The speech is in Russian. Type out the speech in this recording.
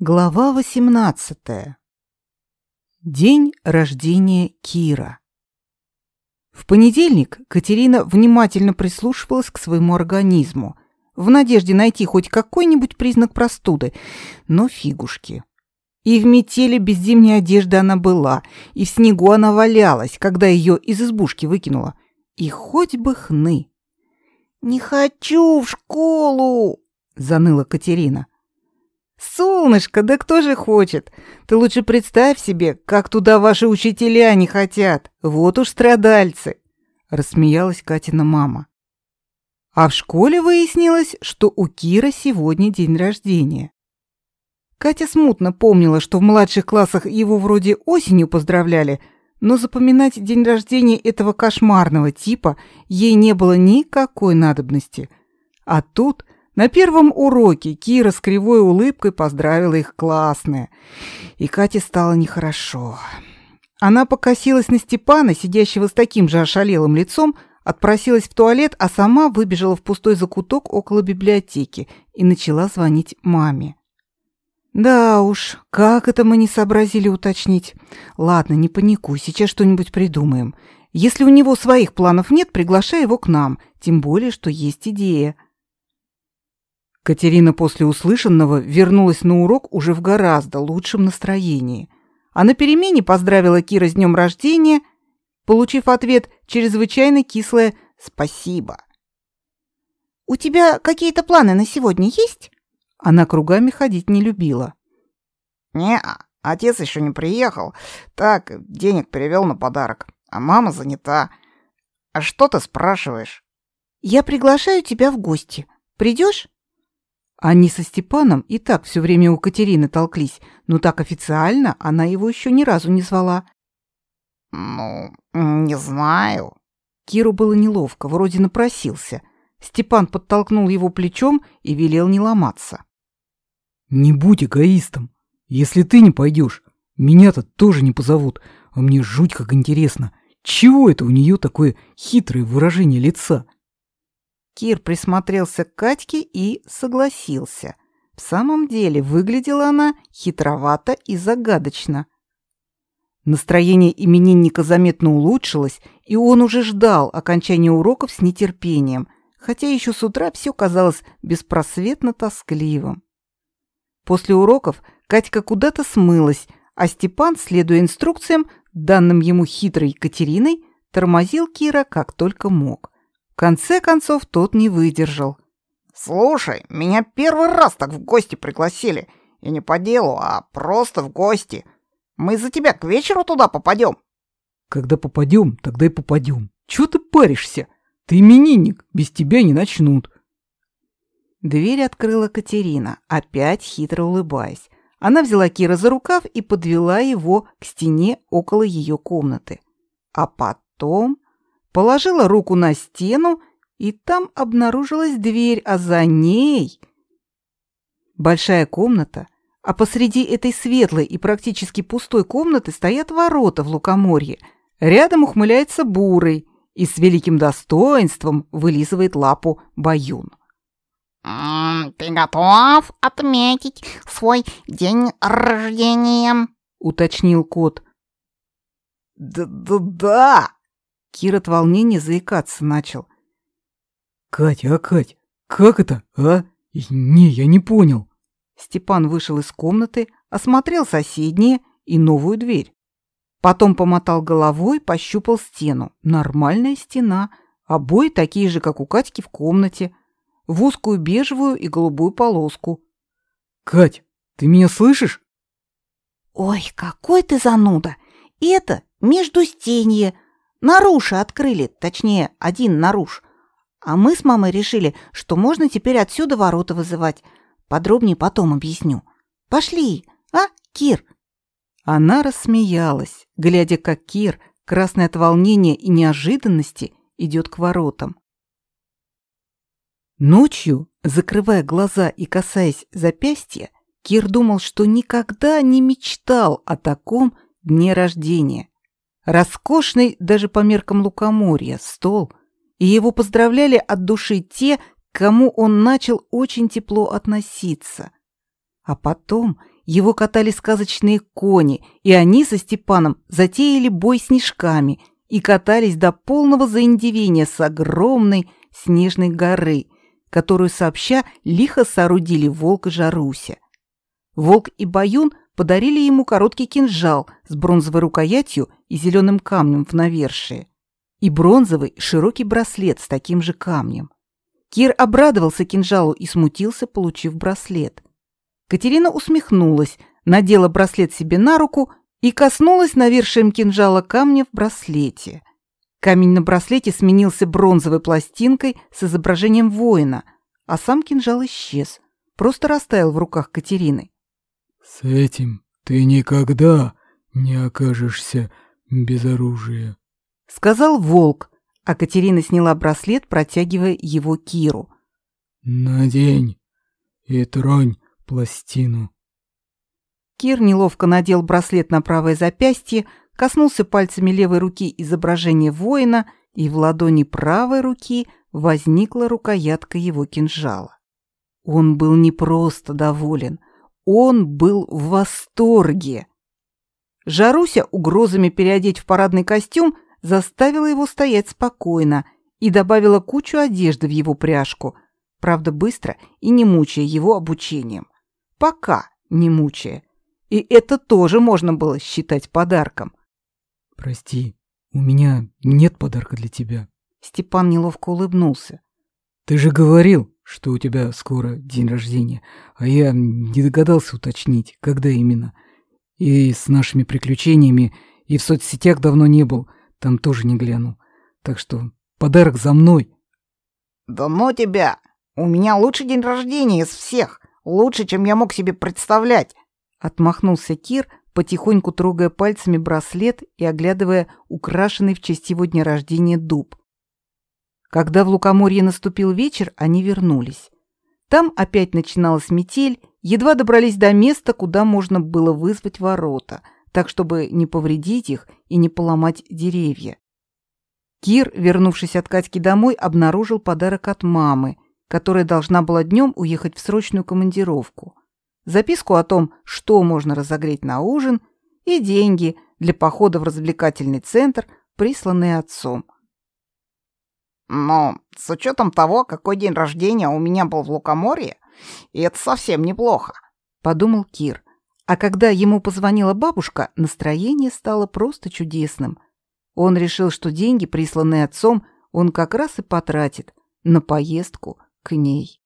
Глава 18. День рождения Кира. В понедельник Катерина внимательно прислушивалась к своему организму, в надежде найти хоть какой-нибудь признак простуды, но фигушки. И в метели без зимней одежды она была, и в снегу она валялась, когда ее из избушки выкинула. И хоть бы хны. «Не хочу в школу!» — заныла Катерина. «Солнышко, да кто же хочет? Ты лучше представь себе, как туда ваши учителя не хотят. Вот уж страдальцы!» Рассмеялась Катина мама. А в школе выяснилось, что у Кира сегодня день рождения. Катя смутно помнила, что в младших классах его вроде осенью поздравляли, но запоминать день рождения этого кошмарного типа ей не было никакой надобности. А тут на первом уроке Кира с кривой улыбкой поздравила их классная, и Кате стало нехорошо. Она покосилась на Степана, сидящего с таким же ошалелым лицом, отпросилась в туалет, а сама выбежала в пустой закуток около библиотеки и начала звонить маме. Да уж, как это мы не сообразили уточнить. Ладно, не паникуй, сейчас что-нибудь придумаем. Если у него своих планов нет, приглашай его к нам, тем более что есть идея. Катерина после услышанного вернулась на урок уже в гораздо лучшем настроении. А на перемене поздравила Кира с днем рождения, получив ответ чрезвычайно кислое «спасибо». «У тебя какие-то планы на сегодня есть?» Она кругами ходить не любила. «Не, отец еще не приехал. Так, денег перевел на подарок, а мама занята. А что ты спрашиваешь?» «Я приглашаю тебя в гости. Придешь?» Они со Степаном и так все время у Катерины толклись, но так официально она его еще ни разу не звала. «Ну, не знаю». Киру было неловко, вроде напросился. Степан подтолкнул его плечом и велел не ломаться. «Не будь эгоистом. Если ты не пойдешь, меня-то тоже не позовут, а мне жуть как интересно, чего это у нее такое хитрое выражение лица?» Кир присмотрелся к Катьке и согласился. В самом деле выглядела она хитровато и загадочно. Настроение именинника заметно улучшилось, и он уже ждал окончания уроков с нетерпением, хотя еще с утра все казалось беспросветно тоскливым. После уроков Катька куда-то смылась, а Степан, следуя инструкциям, данным ему хитрой Екатериной, тормозил Кира как только мог конце концов тот не выдержал. «Слушай, меня первый раз так в гости пригласили. И не по делу, а просто в гости. Мы за тебя к вечеру туда попадем». «Когда попадем, тогда и попадем. Чего ты паришься? Ты именинник, без тебя не начнут». Дверь открыла Катерина, опять хитро улыбаясь. Она взяла Кира за рукав и подвела его к стене около ее комнаты. А потом положила руку на стену, и там обнаружилась дверь, а за ней большая комната, а посреди этой светлой и практически пустой комнаты стоят ворота в лукоморье. Рядом ухмыляется бурый и с великим достоинством вылизывает лапу Баюн. «Ты готов отметить свой день рождения?» — уточнил кот. «Да-да-да!» Кир от волнения заикаться начал. «Катя, а Кать, как это, а? Не, я не понял». Степан вышел из комнаты, осмотрел соседние и новую дверь. Потом помотал головой, пощупал стену. Нормальная стена, обои такие же, как у Катьки в комнате, в узкую бежевую и голубую полоску. «Кать, ты меня слышишь?» «Ой, какой ты зануда! Это междустенье!» Наруши открыли, точнее, один наруш. А мы с мамой решили, что можно теперь отсюда ворота вызывать. Подробнее потом объясню. Пошли, а, Кир?» Она рассмеялась, глядя, как Кир, красный от волнения и неожиданности, идет к воротам. Ночью, закрывая глаза и касаясь запястья, Кир думал, что никогда не мечтал о таком дне рождения. Роскошный даже по меркам лукоморья стол, и его поздравляли от души те, к кому он начал очень тепло относиться. А потом его катали сказочные кони, и они со Степаном затеяли бой снежками и катались до полного заиндевения с огромной снежной горы, которую сообща лихо соорудили Волк и Жаруся. Волк и Баюн подарили ему короткий кинжал с бронзовой рукоятью и зеленым камнем в навершие, и бронзовый широкий браслет с таким же камнем. Кир обрадовался кинжалу и смутился, получив браслет. Катерина усмехнулась, надела браслет себе на руку и коснулась навершием кинжала камня в браслете. Камень на браслете сменился бронзовой пластинкой с изображением воина, а сам кинжал исчез, просто растаял в руках Катерины. «С этим ты никогда не окажешься без оружия», — сказал волк, а Катерина сняла браслет, протягивая его Киру. «Надень и тронь пластину». Кир неловко надел браслет на правое запястье, коснулся пальцами левой руки изображения воина, и в ладони правой руки возникла рукоятка его кинжала. Он был не просто доволен, он был в восторге. Жаруся угрозами переодеть в парадный костюм заставила его стоять спокойно и добавила кучу одежды в его пряжку, правда, быстро и не мучая его обучением. Пока не мучая. И это тоже можно было считать подарком. «Прости, у меня нет подарка для тебя». Степан неловко улыбнулся. «Ты же говорил, что у тебя скоро день рождения, а я не догадался уточнить, когда именно. И с нашими приключениями, и в соцсетях давно не был, там тоже не глянул. Так что подарок за мной». «Да ну тебя! У меня лучший день рождения из всех! Лучше, чем я мог себе представлять!» Отмахнулся Кир, потихоньку трогая пальцами браслет и оглядывая украшенный в честь его дня рождения дуб. Когда в Лукоморье наступил вечер, они вернулись. Там опять начиналась метель, едва добрались до места, куда можно было вызвать ворота, так чтобы не повредить их и не поломать деревья. Кир, вернувшись от Катьки домой, обнаружил подарок от мамы, которая должна была днем уехать в срочную командировку записку о том, что можно разогреть на ужин, и деньги для похода в развлекательный центр, присланные отцом. Но с учетом того, какой день рождения у меня был в Лукоморье, это совсем неплохо, подумал Кир. А когда ему позвонила бабушка, настроение стало просто чудесным. Он решил, что деньги, присланные отцом, он как раз и потратит на поездку к ней.